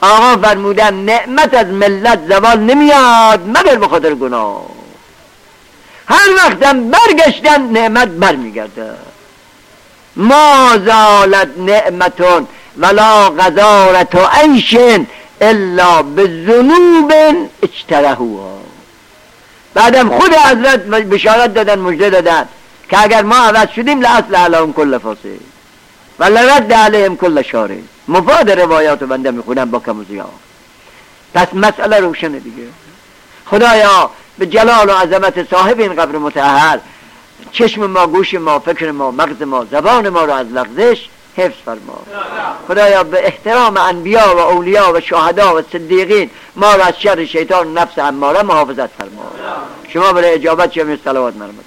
آقا فرمودن نعمت از ملت زوال نمیاد مگر به خاطر گناه. هر وقتم برگشتن نعمت برمیگرده. ما زالت نعمتون ولا غزارت و عیش الا به اجترهوها. بعدم خود حضرت بشارت دادن مجده دادن که اگر ما عوض شدیم لأصل علام کل فاسد و لرد علیهم کل شاره مفاد روایات بنده می‌خونم با کم و زیاد پس مسئله روشنه دیگه. خدایا به جلال و عظمت صاحب این قبر متحر چشم ما گوش ما فکر ما مغز ما زبان ما رو از لغزش حفظ فرما. خدایا به احترام انبیا و اولیا و شهدا و صدیقین ما رو از شر شیطان نفس اماره محافظت فرما. شما برای اجابت چه صلوات مرمت